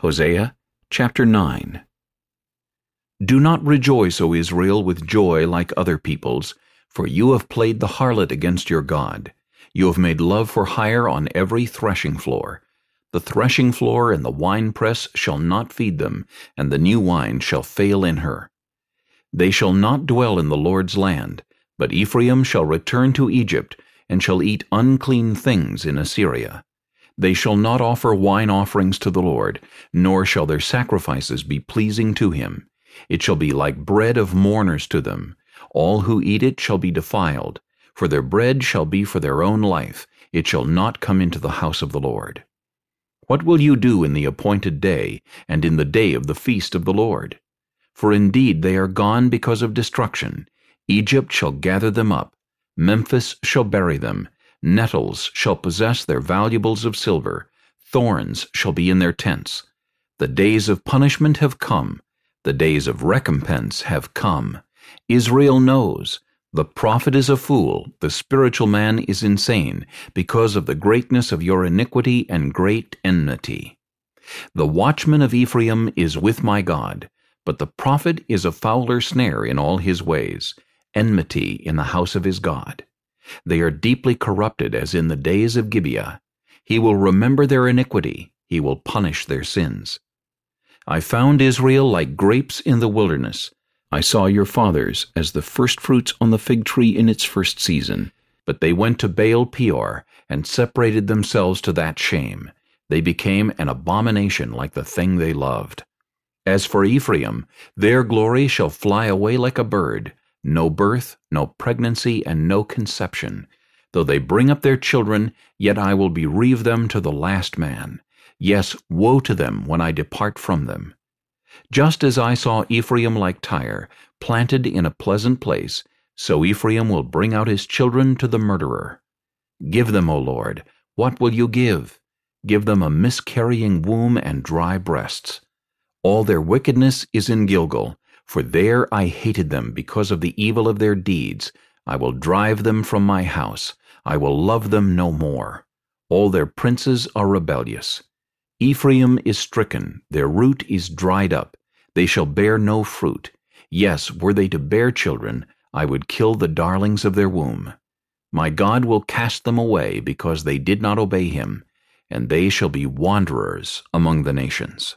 Hosea chapter 9 Do not rejoice, O Israel, with joy like other peoples, for you have played the harlot against your God. You have made love for hire on every threshing floor. The threshing floor and the winepress shall not feed them, and the new wine shall fail in her. They shall not dwell in the Lord's land, but Ephraim shall return to Egypt, and shall eat unclean things in Assyria. They shall not offer wine offerings to the Lord, nor shall their sacrifices be pleasing to him. It shall be like bread of mourners to them. All who eat it shall be defiled, for their bread shall be for their own life. It shall not come into the house of the Lord. What will you do in the appointed day, and in the day of the feast of the Lord? For indeed they are gone because of destruction. Egypt shall gather them up. Memphis shall bury them, Nettles shall possess their valuables of silver, thorns shall be in their tents. The days of punishment have come, the days of recompense have come. Israel knows, the prophet is a fool, the spiritual man is insane, because of the greatness of your iniquity and great enmity. The watchman of Ephraim is with my God, but the prophet is a fowler snare in all his ways, enmity in the house of his God. They are deeply corrupted as in the days of Gibeah. He will remember their iniquity. He will punish their sins. I found Israel like grapes in the wilderness. I saw your fathers as the firstfruits on the fig tree in its first season. But they went to Baal Peor and separated themselves to that shame. They became an abomination like the thing they loved. As for Ephraim, their glory shall fly away like a bird no birth, no pregnancy, and no conception. Though they bring up their children, yet I will bereave them to the last man. Yes, woe to them when I depart from them. Just as I saw Ephraim like Tyre, planted in a pleasant place, so Ephraim will bring out his children to the murderer. Give them, O Lord, what will you give? Give them a miscarrying womb and dry breasts. All their wickedness is in Gilgal, for there I hated them because of the evil of their deeds. I will drive them from my house. I will love them no more. All their princes are rebellious. Ephraim is stricken, their root is dried up. They shall bear no fruit. Yes, were they to bear children, I would kill the darlings of their womb. My God will cast them away because they did not obey him, and they shall be wanderers among the nations.